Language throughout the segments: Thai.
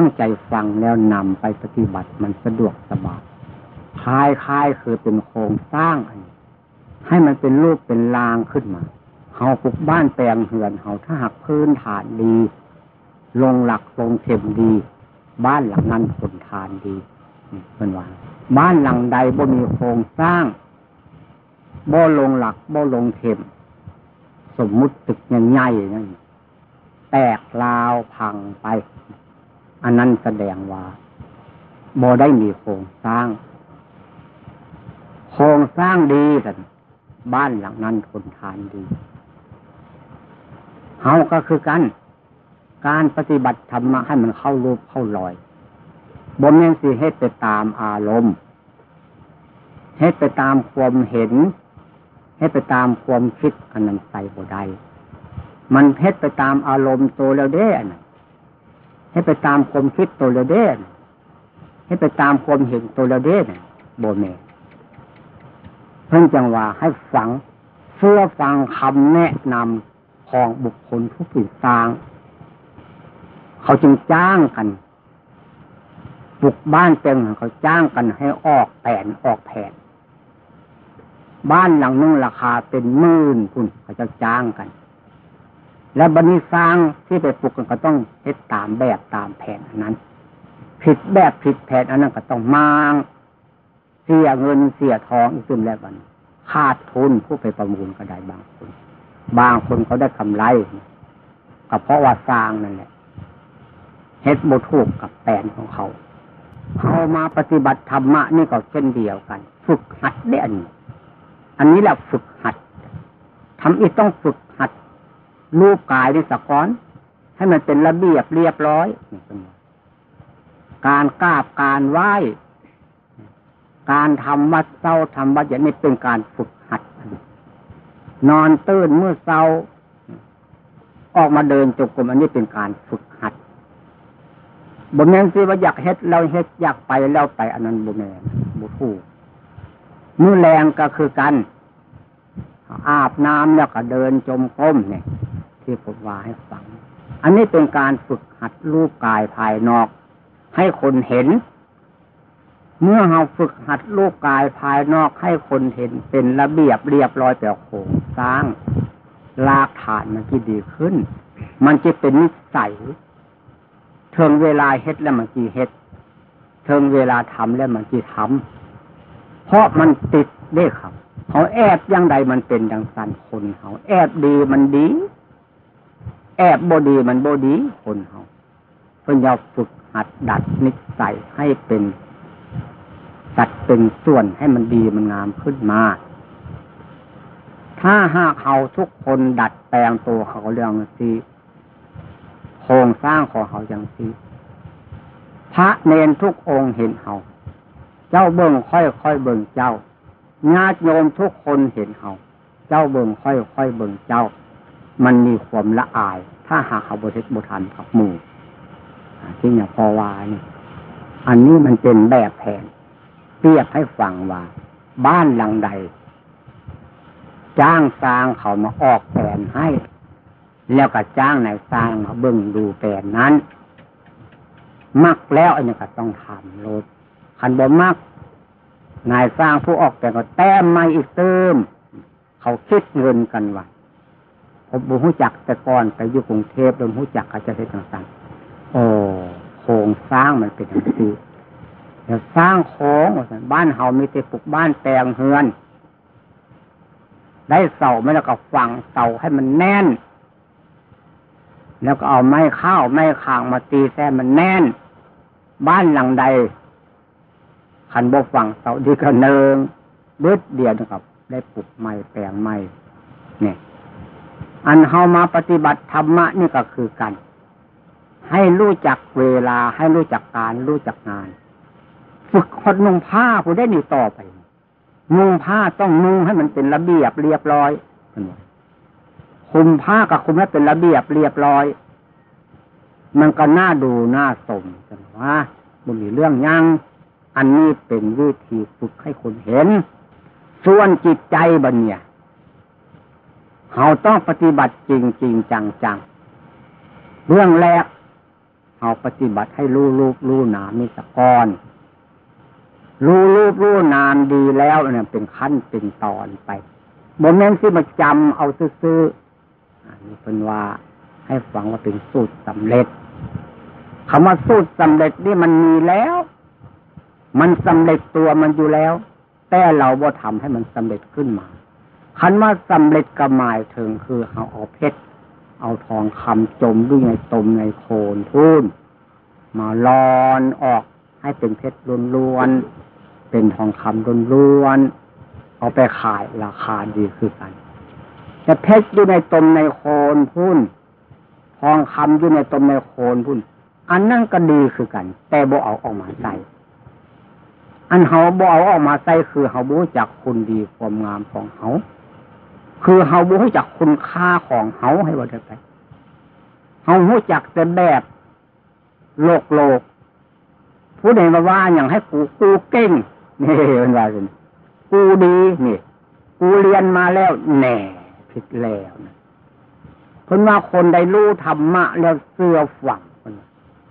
ถ้าหากเขาตั้งใจฟังแล้วนำไปปฏิบัติมันสะดวกสบายคลายคลายคือเป็นโครงสร้างให้มันเป็นรูปเป็นรางขึ้นมาเขาปลูกบ้านแปลงเหือนเขาถ้าหากพื้นฐานดี ลงหลักลงเข็มดี บ้านหลังนั้นผลทานดีเป็นว่าบ้านหลังใดบ่มีโครงสร้างบ่ลงหลักบ่ลงเข็ม สมมุติตึกใหญ่ๆนั่นแตกลาวพังไป อันนั้นแสดงว่าบ่ได้มีโครงสร้าง โครงสร้างดีแต่บ้านหลังนั้นทนทานดีเฮาก็คือกัน การปฏิบัติธรรมให้มันเข้ารูปเข้ารอยบ่แม่นสิเฮ็ดไปตามอารมณ์เฮ็ดไปตามความเห็นเฮ็ดไปตามความคิดอันนั้นใส่บ่ได้มันเฮ็ดไปตามอารมณ์โตแล้วเด้อันนั้น เฮ็ดไปตามความคิดตัวล้วเด้เฮ็ดไปตามความเห็นตัวล้วเด้บ่แม่เพิ่งจังว่าให้ฟังเพื่อฟังคำแนะนำของบุคคลผู้ผิดต่าง เขาจึงจ้างกันปลุกบ้านเต็มเขาจ้างกันให้ออกแผนออกแผน บ้านหลังนึงราคาเป็นหมื่นคุณเขาจะจ้างกัน และบันิสร้างที่ไปปลุกกันก็ต้องเฮ็ดตามแบบตามแผนอันนั้น ผิดแบบผิดแผนอันนั้นก็ต้องมางเสียเงินเสียทองอีกตึมแล้วกันขาดทุนผู้ไปประมูลก็ได้บางคน บางคนเขาได้กำไรก็เพราะว่าสร้างนั่นแหละเฮ็ดบถูกกับแผนของเขาเขามาปฏิบัติธรรมะนี่ก็เช่นเดียวกัน ฝึกหัดได้อันนี้อันนี้แหละฝึกหัดทำอีกต้องฝึกหัด รูปกายด้วยสกอน ให้มันเป็นระเบียบเรียบร้อย การกราบการไหว้ การทำวัดเศร้าทำวัดอย่างนี้เป็นการฝึกหัด นอนตื่นเมื่อเศร้า ออกมาเดินจงกรมอันนี้เป็นการฝึกหัดบ่แมนสิว่าอยากเฮ็ดเราเฮ็ดอยากไปแล้วไปอันนั้นบ่แมนบ่ถูกมือแรงก็คือกันอาบน้ำแล้วก็เดินจมก้มเนี่ย ที่ผมว่าให้ฟัง อันนี้เป็นการฝึกหัดรูปกายภายนอก ให้คนเห็น เมื่อเราฝึกหัดรูปกายภายนอกให้คนเห็นเป็นระเบียบเรียบร้อยแต่โครงสร้างลากฐานมันที่ดีขึ้น มันจะเป็นนิสัยเทิงเวลาเฮ็ดแล้วมันจีเฮ็ดเทิงเวลาทำแล้วมันจีทำเพราะมันติดเด้ครับเขาแอบยังใดมันเป็นดังสันคนเขาแอบดีมันดี แอบบดีมันบดีคนเขาเพื่อนยาฝึกหัดดัดนิสัยให้เป็นสัดเป็นส่วนให้มันดีมันงามขึ้นมา ถ้าหากเขาทุกคนดัดแปลงตัวเขาเรื่องสีครงสร้างของเขาอย่างนี้พระเนนทุกองค์เห็นเขาเจ้าเบิ่งค่อยค่อยเบิ่งเจ้าญาติโยมทุกคนเห็นเขาเจ้าเบิ่งค่อยค่อยเบิ่งเจ้า มันมีความละอาย ถ้าหากเขาบริสุทธิ์บทันกับมือที่อย่างพอวานี่อันนี้มันเป็นแบบแผนเรียกให้ฟังว่า บ้านหลังใด จ้างสร้างเขามาออกแผนให้ แล้วก็จ้างนายสร้างมาเบิ่งดูแปลนนั้น มักแล้วอันนี้ก็ต้องทำโลดคันบ่มักนายสร้างผู้ออกแต่ก็แต้มไม่อีกเติม เขาคิดเงินกันว่า บูฮู้จักแต่ก่อนไปอยู่กรุงเทพโดนฮู้จักอาจจะเป็นต่างๆโอ้โครงสร้างมันเป็นอย่างนี้เดี๋ยวสร้างโค้งบ้านเฮามีแต่ปลูกบ้านแปลงเฮือน ได้เสาไม่แล้วก็ฝังเสาให้มันแน่น แล้วก็เอาไม้ข้าวไม้คางมาตีแท้มันแน่น บ้านหลังใดขันบกฝั่งเสาดีก็เนิงเบิดเดียวนะครับ ได้ปลุกไม้แปลงไม้เนี่ย อันเฮามาปฏิบัติธรรมะนี่ก็คือกัน ให้รู้จักเวลาให้รู้จักการรู้จักงาน ฝึกคนนุ่งผ้าผู้ได้นีต่อไป นุ่งผ้าต้องนุ่งให้มันเป็นระเบียบเรียบร้อยคุมผ้ากับคุมให้เป็นระเบียบเรียบร้อย มันก็น่าดูน่าสมจังว่ามันมีเรื่องยังอันนี้เป็นวิธีฝึกให้คนเห็น ส่วนจิตใจบันเนี่ย เขาต้องปฏิบัติจริงจริงจังจังเรื่องแรกเอาปฏิบัติให้รู้รูปรู้นามนี่สกอนรู้รูปรู้นามดีแล้วเนี่ยเป็นขั้นเป็นตอนไปโมเมนต์ที่มาจำเอาซื้อๆอันนี้เป็นว่าให้ฟังว่าเป็นสูตรสำเร็จคำว่าสูตรสำเร็จนี่มันมีแล้ว มันสำเร็จตัวมันอยู่แล้ว แต่เราบ่ทำให้มันสำเร็จขึ้นมา คันว่าสำเร็จก็หมายถึงคือเอาเอาเพชรเอาทองคำจมด้วยในตมในโคนทุ่นมาลอนออกให้เป็นเพชรล้วนๆเป็นทองคำล้วนๆเอาไปขายราคาดีคือกันแต่เพชรอยู่ในตมในโคนพุ่นทองคำอยู่ในตมในโคนพุ่น อันนั่นก็ดีคือกัน แต่บ่เอาออกมาใส่ อันเขาบ่เอาออกมาใส่คือเขาบูจักคุณดีความงามของเขา คือเขาบูจักคุณค่าของเขาให้ว่าได้ไปเขาบูจักแต่แบบโลกโลก ผู้ใดมาว่าอย่างให้กูกูเก่งนี่เป็นว่าสิกูดีนี่กูเรียนมาแล้วแหน่ผิดแล้วนะคนว่าคนได้รู้ธรรมะแล้วเสื่อฝัง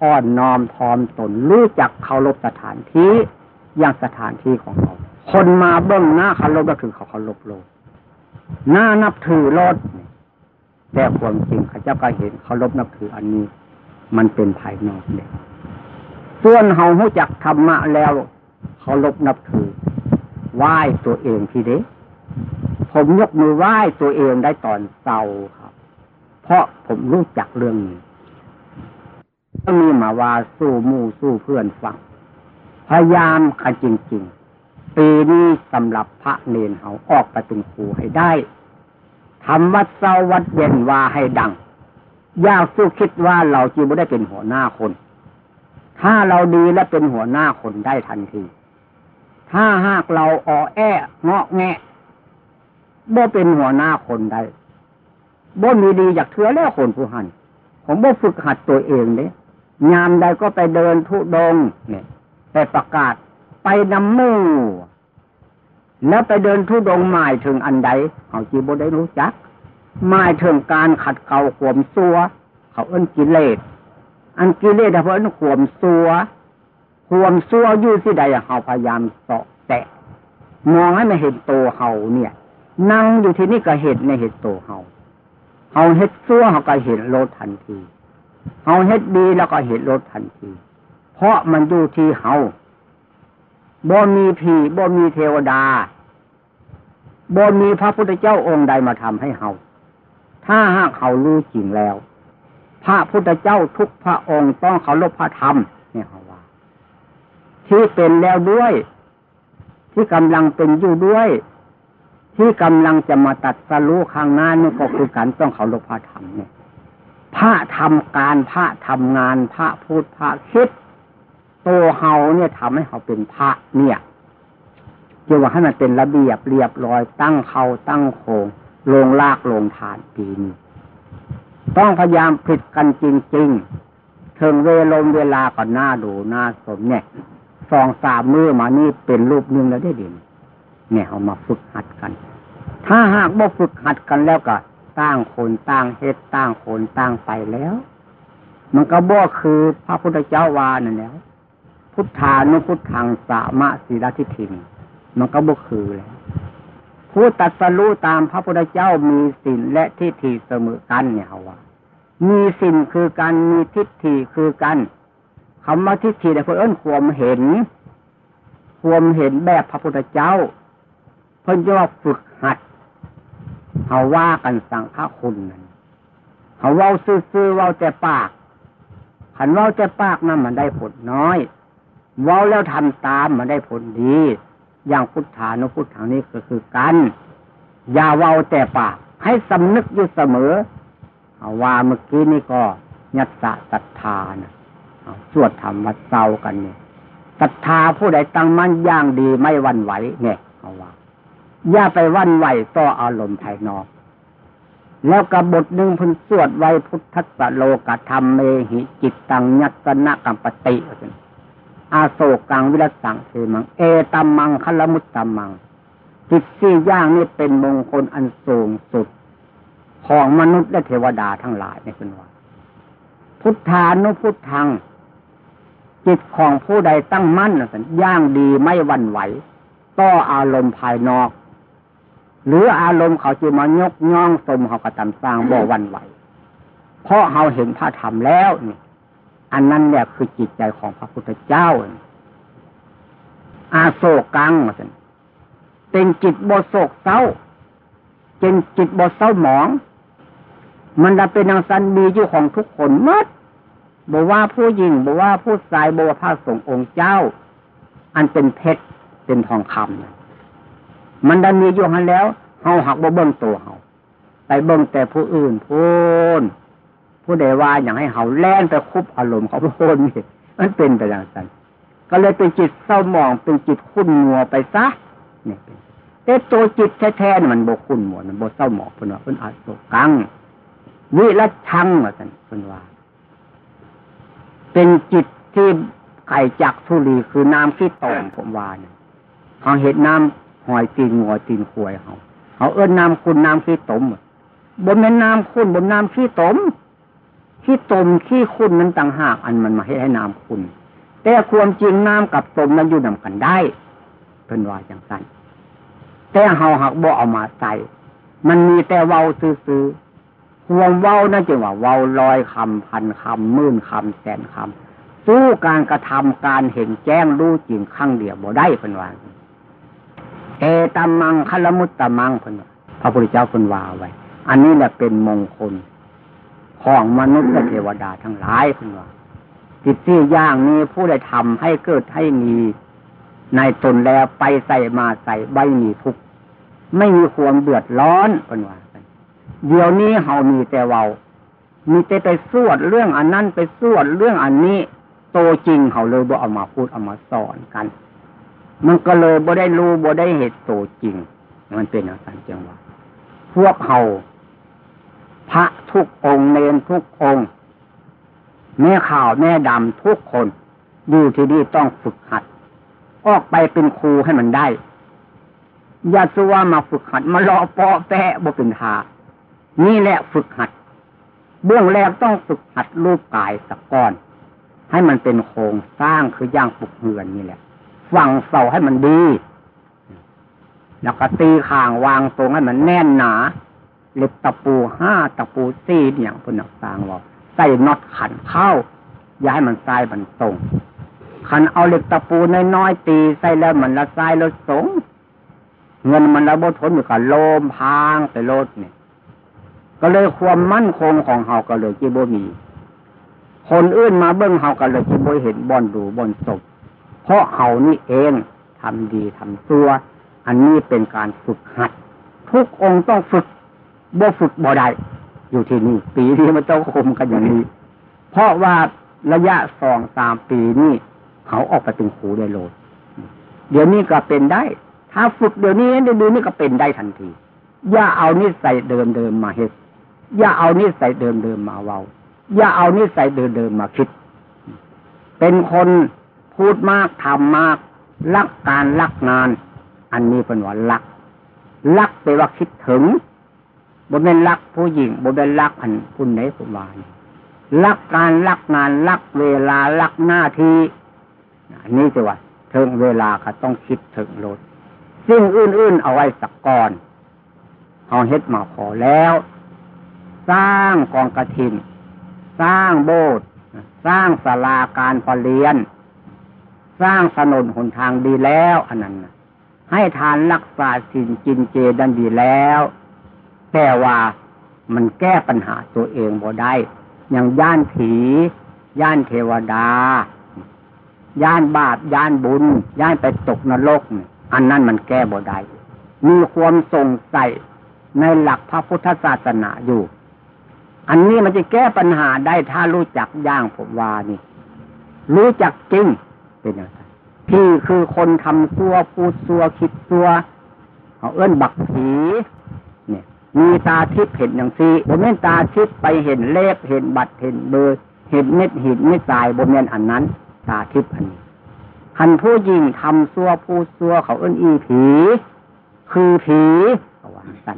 อ่อนน้อมทอมตนรู้จักเคารพสถานที่อย่างสถานที่ของเราคนมาเบื้องหน้าเคารพก็คือเขาเคารพโลก หน้านับถือรถแต่ความจริงข้าเจ้าก็เห็นเคารพนับถืออันนี้ มันเป็นภายนอกเลยส่วนเฮาหู้จักธรรมะแล้วเคารพนับถือไหว้ตัวเองทีเด้ผมยกมือไหว้ตัวเองได้ตอนเศร้าครับ เพราะผมรู้จักเรื่องนี้ก็มีมาว่าสู้มู่สู้เพื่อนฟังพยายามกันจริง ๆ ปีนี้สำหรับพระเนนเขาออกปเป็นครูให้ได้ทำวัดเศร้าวัดเย็นว่าให้ดังยาสู้คิดว่าเราจีบ่ได้เป็นหัวหน้าคน ถ้าเราดีและเป็นหัวหน้าคนได้ทันที ถ้าหากเราอ่อแอเงาะแงะบ่เป็นหัวหน้าคนได้บ่มีดีอยากเถือแล้วคนผู้หันผมบ่ฝึกหัดตัวเองเนี่ยยามใดก็ไปเดินทุดงเนี่ยไปประกาศ ไปนำมู่ แล้วไปเดินทุดงหมายถึงอันใดเขาจีบได้รู้จักหมายถึงการขัดเกลาขวมซัว เขาเอิ้นกิเลสอันกิเลสเพราะเอิ้นขวมซัวขวมซัวยู่ที่ใดเขาพยายามเสาะแตะมองให้มันเห็นตัวเขาเนี่ย นั่งอยู่ที่นี่ก็เห็นในเห็นตัวเขาเขาเห็ดซัวเขาก็เห็นโลดทันทีเขาเฮ็ดดีแล้วก็เห็นรถทันที เพราะมันอยู่ที่เฮา บ่มีผีบ่มีเทวดาบ่มีพระพุทธเจ้าองค์ใดมาทำให้เฮาถ้าหากเขารู้จริงแล้ว พระพุทธเจ้าทุกพระองค์ต้องเขาลบพระธรรมเนี่ยเขาว่า ที่เป็นแล้วด้วย ที่กำลังเป็นอยู่ด้วย ที่กำลังจะมาตัดสรู้ข้างหน้านี่ก็คือการต้องเขาลบพระธรรมเนี่ยพระทำการพระทำงานพระพูดพระคิด ตัวเฮาเนี่ยทำให้เขาเป็นพระเนี่ยเกี่ยวว่าให้มันเป็นระเบียบเรียบร้อยตั้งเขาตั้งโคงลงลากลงฐานปีนต้องพยายามผิดกันจริงๆถึงเวลมเวลาก็หน้าดูหน้าสมเนี่ยสองสามมือมานี่เป็นรูปหนึ่งแล้วได้ดินเนี่ยเอามาฝึกหัดกัน ถ้าหากบ่ฝึกหัดกันแล้วก็ตั้งคนตั้งเฮ็ดตั้งคนตั้งไปแล้ว มันก็บ่คือพระพุทธเจ้าวานั่นแล้ว พุทธานุพุทธังสามะสีรทิถิมันก็บ่คือแล้วผู้ตัดสรู้ตามพระพุทธเจ้ามีสินและทิฏฐิเสมอกันเนี่ยเขาว่า มีสินคือการมีทิฏฐิคือกันคำว่าทิฏฐิแต่เพื่อนความเห็น ความเห็นแบบพระพุทธเจ้า เพิ่นจะว่าฝึกหัดเขาว่ากันสั่งพระคุณนั่นเขาเว้าซื่อๆเว้าแต่ปากขันเว้าแต่ปากนั่นมันได้ผลน้อย ว้าแล้วทำตามมันได้ผลดี อย่างพุทธานุพุทธานี้ก็คือกัน อย่าเว้าแต่ปากให้สำนึกอยู่เสมอเอาว่าเมื่อกี้นี่ก็ยัตสะศรัทธานะสวดธรรมวัดเศร้ากันเนี่ยศรัทธาผู้ใดตั้งมั่นย่างดีไม่วันไหวเนี่ยเอาว่า อย่าไปวันไหวต่ออารมณ์ภายนอก แล้วกับบทหนึ่งพันสวดไว้พุทธสโลกธรรมเมหิจิตตังยัตนะกัมปติ อาโศกังวิรัสังเทมัง เอตัมมังคลมุตตัมมัง จิตสี่อย่างนี้เป็นมงคลอันสูงสุด ของมนุษย์และเทวดาทั้งหลายในคุณว่า พุทธานุพุทธัง จิตของผู้ใดตั้งมั่นสันย่างดีไม่วันไหว ต่ออารมณ์ภายนอก หรืออารมณ์เขาจะมายกย่องสมเขากระทำสร้างบ่วันไหว เพราะเขาเห็นพระธรรมแล้วนี่ อันนั้นเนี่ยคือจิตใจของพระพุทธเจ้า อาโศกังสันเป็นจิตบโศกเศร้าเป็นจิตบเศร้าหมอง มันจะเป็นนางสันมีอยู่ของทุกคนมัดบอกว่าผู้หญิงบอกว่าผู้ชายบอกว่าพระสงฆ์องค์เจ้า อันเป็นเพชรเป็นทองคำมันได้มีอยู่หันแล้วเฮาหักบ่เบิ้งตัวเฮาไปเบิ้งแต่ผู้อื่นพูน ผู้ใดว่าอย่างให้เฮาแล่นไปคุบอารมณ์เขาพูนนี่มันเป็นไปอย่างนั้นก็เลยเป็นจิตเศร้าหมองเป็นจิตขุ่นมัวไปซะเนี่ยแต่ตัวจิตแท้ๆมันบกขุ่นมัวมันบกเศร้าหมองเพิ่นว่าเพิ่นอาโศกังวิรัชังว่าท่านเพิ่นว่า เป็นจิตที่ไข่จักทุลีคือน้ำขี้ตมผมว่าเนี่ยเขาเห็นน้ำหอยตีนงัวตีนขวยเขาเขาเอิ้นน้ำคุณน้ำขี้ตมบนแม่น้ำคุณบนน้ำขี้ตม ขี้ตมขี้คุณนั้นต่างหากอันมันมาให้ให้น้ำคุณ แต่ความจริงน้ำกับตมนั้นอยู่นำกันได้เป็นว่าอย่างนั้นแต่เฮาหักบ่เอามาใส่ มันมีแต่เว้าซื้อความเว้านั่นจึงว่าเว้าลอยคำพันคำหมื่นคำแสนคำสู้การกระทำการเห็นแจ้งรู้จริงข้างเดียวบ่ได้เป็นว่าเอตัมมังคลมุตตมังเป็นพระพุทธเจ้าเป็นว่าไว้ อันนี้แหละเป็นมงคล ของมนุษย์และเทวดาทั้งหลายเป็นว่าจิตที่ย่างนี้ผู้ใดทำให้เกิดให้มีในตนแล้วไปใส่มาใส่ใบมีทุกไม่มีความเดือดร้อนเป็นว่าเดี๋ยวนี้เฮามีแต่เวามีแต่ไปสวดเรื่องอันนั้นไปสวดเรื่องอันนี้ โตจริงเขาเลยบ่เอามาพูดเอามาสอนกัน มันก็เลยบ่ได้รู้บ่ได้เหตุโตจริง มันเป็นอย่างนั้นจังว่าพวกเขา พระทุกองค์เนนทุกองค์ แม่ข่าวแม่ดำทุกคนอยู่ที่นี่ต้องฝึกหัด ออกไปเป็นครูให้มันได้ อย่าสัวมาฝึกหัด มาลอปอแปะบ่เป็นทานี่แหละฝึกหัด เบื้องแรกต้องฝึกหัดรูปกายสักก้อน ให้มันเป็นโครงสร้างคือย่างปลุกเหือนนี่แหละฝังเสาให้มันดี แล้วก็ตีข่างวางตรงให้มันแน่นหนา เล็บตะปูห้าตะปูสี่อย่างพนักสางว่าใส่น็อตขันเข้า อย่าให้มันทรายมันตรงขันเอาเหล็กตะปูน้อยๆตีใส่แล้วมันละทรายลดสง เงินมันละบทนอยู่กับโลมพางไปโลดเนี่ย ก็เลยความมั่นคงของเฮาก็เลยจีบมี คนอื่นมาเบิ้งเฮาก็เลยจีบเห็นบอนดูบอนศพเพราะเฮานี่เองทำดีทำตัว อันนี้เป็นการฝึกหัด ทุกองค์ต้องฝึก บ่ฝึกบ่ได้อยู่ที่นี่ปีนี้มันต้องคมกันอย่างนี้ เพราะว่าระยะสองสามปีนี้เขาออกไปเป็นครูได้โลดเดี๋ยวนี้ก็เป็นได้ ถ้าฝึกเดี๋ยวนี้เดี๋ยวนี้ก็เป็นได้ทันที อย่าเอานิสัยเดิมเดิมมาเฮ็ดอย่าเอานิสัยเดิมเดิมมาเว้าอย่าเอานิสัยเดิมเดิมมาคิด เป็นคนพูดมากทำมากรักการรักงาน อันนี้เป็นว่ารักรักแปว่าคิดถึง บ่เป็นรักผู้หญิงบ่เป็นรักอันผู้ไหนผู้วานรักการรักงานรักเวลารักหน้าที่นี่จะว่าถึงเวลาก็ต้องคิดถึงรถสิ่งอื่นๆเอาไว้สักก่อนเอาเฮ็ดมาพอแล้ว สร้างกองกระถินสร้างโบสถ์สร้างศาลาการประเรียน สร้างถนนหนทางดีแล้ว อันนั้นให้ทานรักษาสินจินเจดันดีแล้ว แต่ว่ามันแก้ปัญหาตัวเองบ่ได้อย่างย่านผีย่านเทวดา ย่านบาปย่านบุญ ย่านไปตกนรก อันนั้นมันแก้บ่ได้มีความสงสัยในหลักพระพุทธศาสนาอยู่ อันนี้มันจะแก้ปัญหาได้ถ้ารู้จักย่างผมว่านี่ รู้จักจริงเป็นอย่างไรพี่คือคนทำซัวพูดซัวคิดซัวเขาเอื้นบักผี มีตาทิพย์เห็นอย่างซีบนเม่นตาทิพย์ไปเห็นเลขเห็นบัตรเห็นเบอร์ เห็นเม็ดเหินเม็ดทรายบนเม่นอันนั้น ตาทิพย์อันนี้คันผู้ยิงทำซัวพูดซัวเขาเอื้นอีผี คือผีเขาว่าสั้น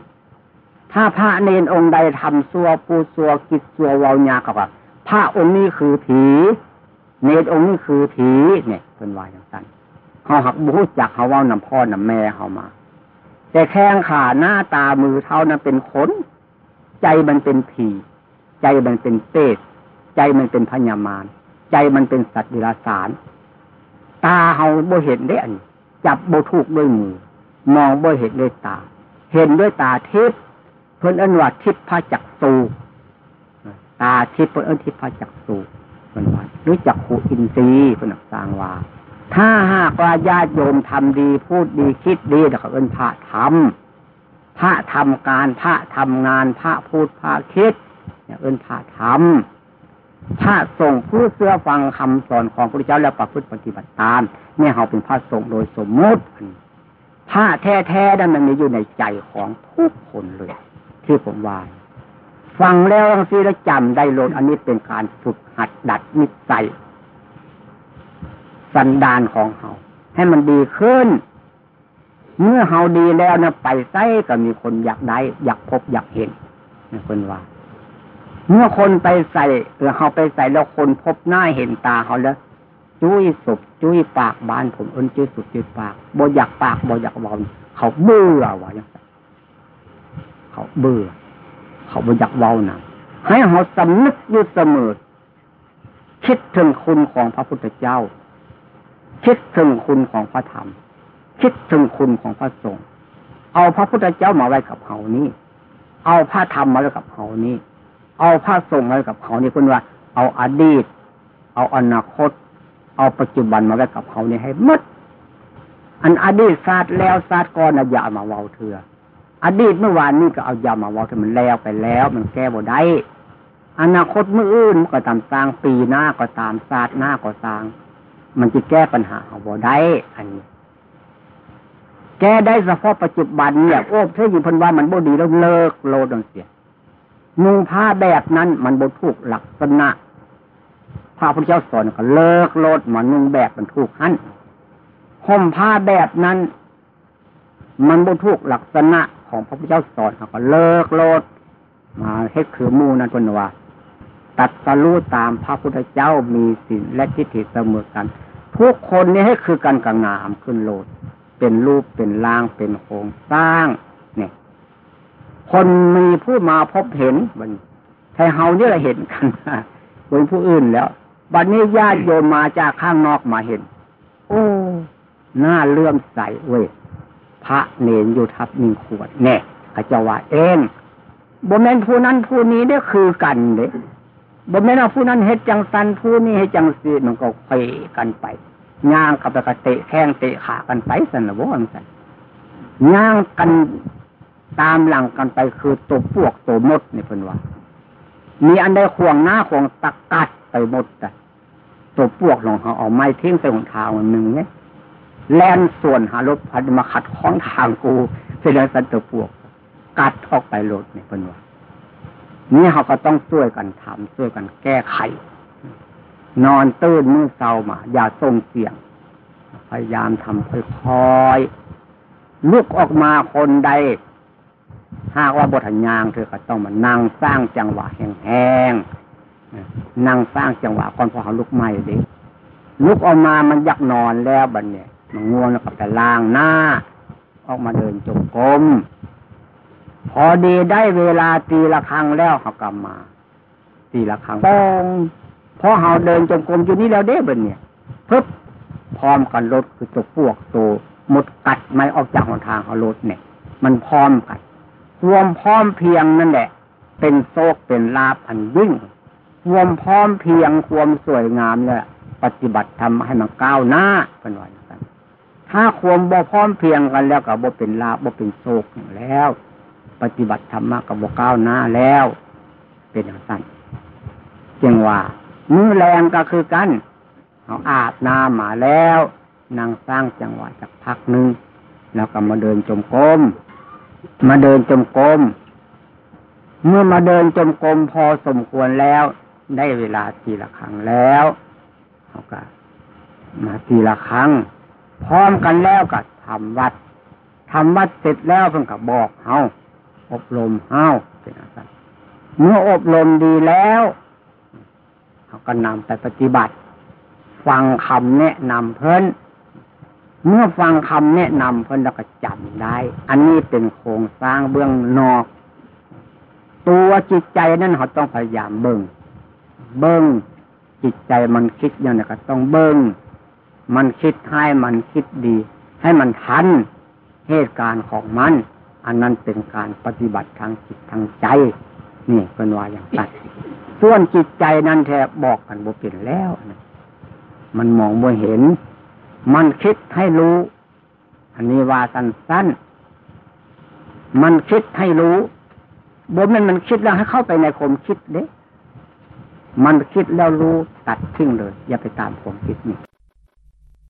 ถ้าพระเนนองค์ใดทำซัวปูซัวกิดซัววาญาเขาก็พระองค์นี้คือผี เนตรองค์นี้คือผีเนี่ยเป็นวายอย่างนั้นเขาหักบูจักเขาว่านำพ่อนำแม่เขามา แต่แข้งขาหน้าตามือเท้านั้นเป็นขนใจมันเป็นผีใจมันเป็นเปรตใจมันเป็นพญามารใจมันเป็นสัตว์ดิลสาร ตาเฮาบ่เห็นได้อันจับบ่ถูกด้วยมือ มองบ่เห็นด้วยตา เห็นด้วยตาทิพย์เพิ่นอันว่าทิพย์พระจักสูตาทิพย์เพิ่นอันทิพย์พระจักสูเพิ่นว่ารู้จักขูอินทรีย์เพิ่นสร้างว่า ถ้าหากว่าญาติโยมทำดีพูดดีคิดดีเขาเอิ้นพระทำพระทำการพระทำงานพระพูดพระคิดเนี่ยเอิ้นพระทำพระสงฆ์ผู้เสื้อฟังคำสอนของพระเจ้าแล้วประพฤติปฏิบัติตามเนี่ยเขาเป็นพระสงฆ์โดยสมมติพระแท้ๆนั้นมันมีอยู่ในใจของทุกคนเลย ที่ผมว่าฟังแล้วทังซีแล้วจำได้ลดอันนี้เป็นการฝึกหัดดัดนิสัย สันดานของเขา ให้มันดีขึ้น เมื่อเฮาดีแล้วนะไปไส้ก็มีคนอยากได้ อยากพบอยากเห็นนี่คนว่า เมื่อคนไปใส่เออเขาไปใส่แล้วคนพบหน้าเห็นตาเขาแล้วจุ้ยศพจุ้ยปากบานผมเอินจุ้ยสุดจุ้ยปากบ่อยากปากบ่อยากวอนเขาเบื่อวะยังเขาเบื่อ เขาบ่อยากเว้านะให้เขาสำนึกอยู่เสมอคิดถึงคุณของพระพุทธเจ้า คิดถึงคุณของพระธรรม คิดถึงคุณของพระสงฆ์เอาพระพุทธเจ้ามาไว้กับเขานี้ เอาพระธรรมมาไว้กับเขานี้ เอาพระสงฆ์ไว้กับเขานี่คุณว่า เอาอดีต เอาอนาคต เอาปัจจุบันมาไว้กับเขานี่ให้มดอันอดีตศาสตร์แล้วศาสตร์ก่อนอย่ามาเว้าเถื่ออดีตเมื่อวานนี้ก็เอายามาเว้าเถื่อมันแล้วไปแล้ว มันแก้บ่ได้อนาคตเมื่ออื่นก็ตามสร้างปีหน้าก็ตามศาสตร์หน้าก็สร้าง มันจะแก้ปัญหาเอาบ่ได้อันนี้ แก้ได้เฉพาะปัจจุบันเนี่ยโอ้เธออยู่พันว่ามันบ่ดีแล้วเลิกโลดเสียนุ่งผ้าแบบนั้นมันบรถูกหลักษณะพระพุทธเจ้าสอนก็เลิกโลดมานุ่งแบบมันถูกหันห่มผ้าแบบนั้น มันบรถูกหลักษณะของพระพุทธเจ้าสอนก็เลิกโลดมาเฮ็ดคือมูนั่นคนว่า ตัดสรู้ตามพระพุทธเจ้ามีศีลและทิฏฐิเสมอกัน ทุกคนนี้ให้คือกันกับงามขึ้นโลด เป็นรูปเป็นร่างเป็นโครงสร้างคนมีผู้มาพบเห็นมันใช่เฮาเนี่ยเห็นกันคนผู้อื่นแล้วบัดนนี้ญาติโยมมาจากข้างนอกมาเห็น โอ้หน้าเลื่อมใสเว้ยพระเนนอยู่ทับมีขวดแน่ขจว่าเองบ่แม่นผู้นั้นผู้นี้ได้คือกันเด้ บ่แม่น่าผู้นั้นเฮ็ดจังสันผู้นี้เฮ็ดจังสีมันก็ไปกันไปย่างกับกระเตะแข้งเตะขากันไปสันละบ่อันสันย่างกันตามหลังกันไปคือตัวพวกตัวมดนี่เพิ่นว่า มีอันใดข่วงหน้าข่วงตะกัดไปหมดแต่ตัวพวกหลงเขาเอาไม้ทิ้งใส่หนทางมันหนึ่งเนี่ยแล่นส่วนหารถพัดมาขัดข้องทางกูเป็นสันตัวพวก กัดออกไปรถนี่เพิ่นว่า นี่เขาก็ต้องช่วยกันทำช่วยกันแก้ไข นอนตื่นมือเศร้ามา อย่าส่งเสียง พยายามทำค่อยๆลุกออกมาคนใดหากว่าบทยางเธอก็ต้องมานั่งสร้างจังหวะแห้งๆนั่งสร้างจังหวะก่อนพอเขาลุกใหม่ดิลุกออกมามันยักนอนแล้วบัดเนี่ยมันง่วงแล้วก็ไปล้างหน้า ออกมาเดินจงกรม พอดีได้เวลาตีละครั้งแล้วเขากลับมา ตีละครั้งปองพอเขาเดินจงกรมอยู่นี่แล้วเด้บัดเนี่ยปึ๊บพร้อมกันรถคือตัวพวกตัวหมดกัดไม่ออกจากหนทางเขารถเนี่ย มันพร้อมกันควมพร้อมเพียงนั่นแหละ เป็นโซกเป็นลาภอันยิ่งควมพร้อมเพียงความสวยงามเนี่ยปฏิบัติทำให้มันก้าวหน้าเป็นวันกันถ้าความบ่พร้อมเพียงกันแล้วกับบ่เป็นลาบบ่เป็นโศกแล้ว ปฏิบัติธรรมะกับบก้าวหน้าแล้ว เป็นอย่างนั้นจึงว่ามือแรงก็คือกันเอาอาบน้ำมาแล้วนั่งสร้างจังหวะจากพักหนึ่งแล้วก็มาเดินจมกรมมาเดินจมกรมเมื่อมาเดินจมกรมพอสมควรแล้ว ได้เวลาทีละครั้งแล้วเขาก็มาทีละครั้ง พร้อมกันแล้วก็ทำวัดทำวัดเสร็จแล้วเพิ่งกับบอกเฮา อบรมเฮาเป็นอะไรเมื่ออบรมดีแล้วเราก็นำไปปฏิบัติ ฟังคำแนะนำเพิ่นเมื่อฟังคำแนะนำเพิ่นแล้วก็จำได้ อันนี้เป็นโครงสร้างเบื้องนอก ตัวจิตใจนั่นเขาต้องพยายามเบิ่งเบิ่งจิตใจมันคิดอย่างนี้ก็ต้องเบิ่งมันคิดให้มันคิดดี ให้มันทันเหตุการณ์ของมัน อันนั้นเป็นการปฏิบัติทางจิตทางใจ นี่เป็นว่าอย่างนั้นส่วนจิตใจนั้นแทบบอกกันบ่เป็นแล้วนะมันมองบ่เห็น มันคิดให้รู้ อันนี้ว่าสั้นๆมันคิดให้รู้บ่ม่นมันคิดแล้วให้เข้าไปในความคิดเด้ มันคิดแล้วรู้ตัดทิ้งเลย อย่าไปตามความคิดนี่